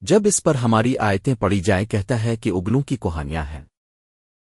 جب اس پر ہماری آیتیں پڑی جائیں کہتا ہے کہ اگلوں کی کوہانیاں ہیں۔